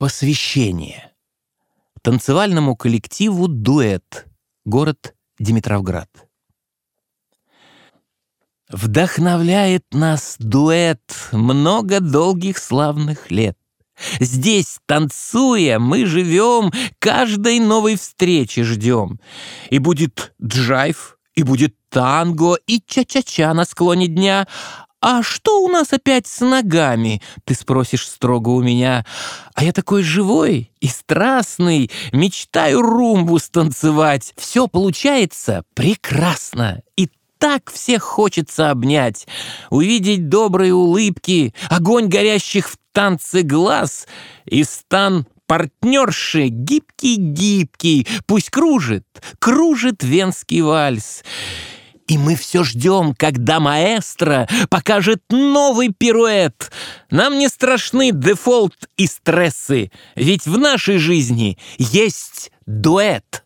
Посвящение. Танцевальному коллективу «Дуэт». Город Димитровград. Вдохновляет нас дуэт много долгих славных лет. Здесь, танцуя, мы живем, каждой новой встречи ждем. И будет джайв, и будет танго, и ча-ча-ча на склоне дня. «А что у нас опять с ногами?» — ты спросишь строго у меня. А я такой живой и страстный, мечтаю румбу станцевать. Все получается прекрасно, и так всех хочется обнять, увидеть добрые улыбки, огонь горящих в танце глаз и стан партнерши гибкий-гибкий, пусть кружит, кружит венский вальс. И мы все ждем, когда маэстро покажет новый пируэт. Нам не страшны дефолт и стрессы, ведь в нашей жизни есть дуэт.